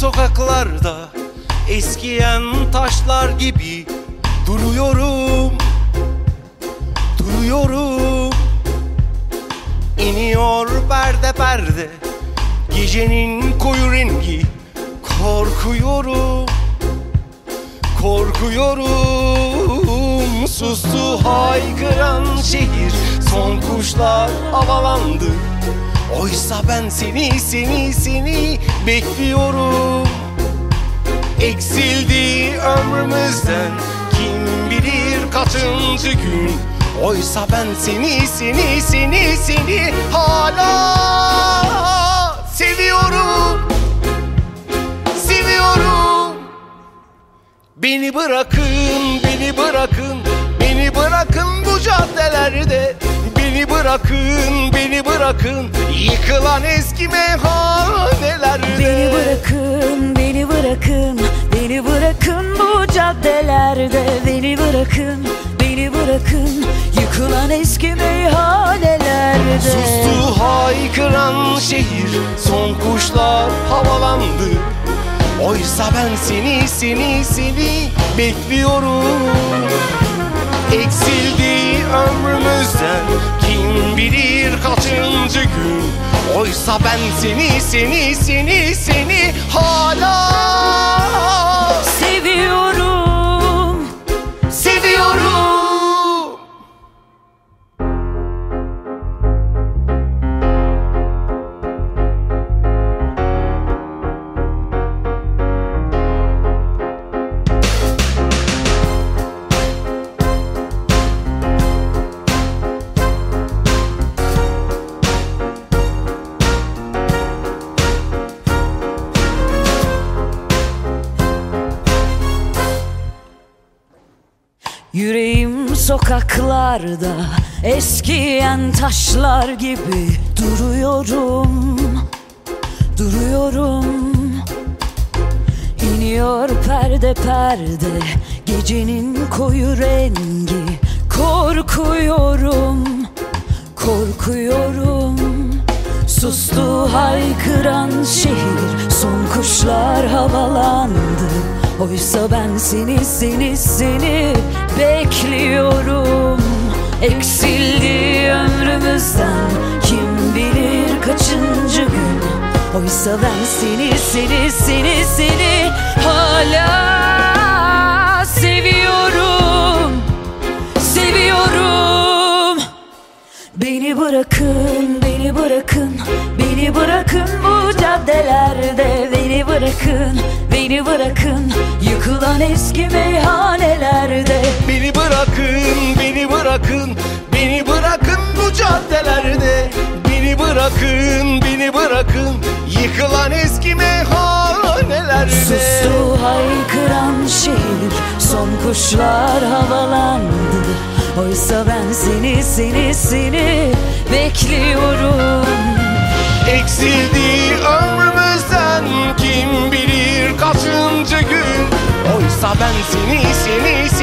sokaklarda Eskiyen taşlar gibi Duruyorum Duruyorum. İniyor perde perde Gecenin koyu rengi Korkuyorum Korkuyorum. Sustu haykıran şehir Son kuşlar havalandı ben seni seni seni bekliyorum. Eksildi ömrümüzden Kim bilir kaçıncı gün? Oysa ben seni seni seni seni hala seviyorum. Seviyorum. Beni bırakın bırakın beni bırakın. Yıkılan eski meyhanelerde Beni bırakın, beni bırakın, beni bırakın bu caddelerde. Beni bırakın, beni bırakın, yıkılan eski meyhanelerde. Sustu haykıran şehir Son kuşlar havalandı. Oysa ben seni seni seni bekliyorum Eksildi ömrümüzden Kim bilir kaçıncı gün? Oysa ben seni seni seni seni Yüreğim sokaklarda eskiyen taşlar gibi duruyorum Duruyorum. İniyor perde perde gecenin koyu rengi. Korkuyorum, korkuyorum. Sustu haykıran şehir Son kuşlar havalandı. Oysa ben seni seni seni bekliyorum. Eksildi ömrümüzden. Kim bilir kaçıncı gün? Oysa ben seni seni seni seni hala seviyorum. Seviyorum. Beni bırakın, beni bırakın, beni bırakın bu caddelerde. Beni bırakın, beni bırakın, yıkılan eski meyhanelerde. Beni bırakın, beni bırakın, beni bırakın bu caddelerde. Beni bırakın, beni bırakın, yıkılan eski meyhanelerde. Sustu haykıran şehir, son kuşlar havalandı. Oysa ben seni, seni, seni bekliyorum. Eksildi Oysa ben seni, seni, seni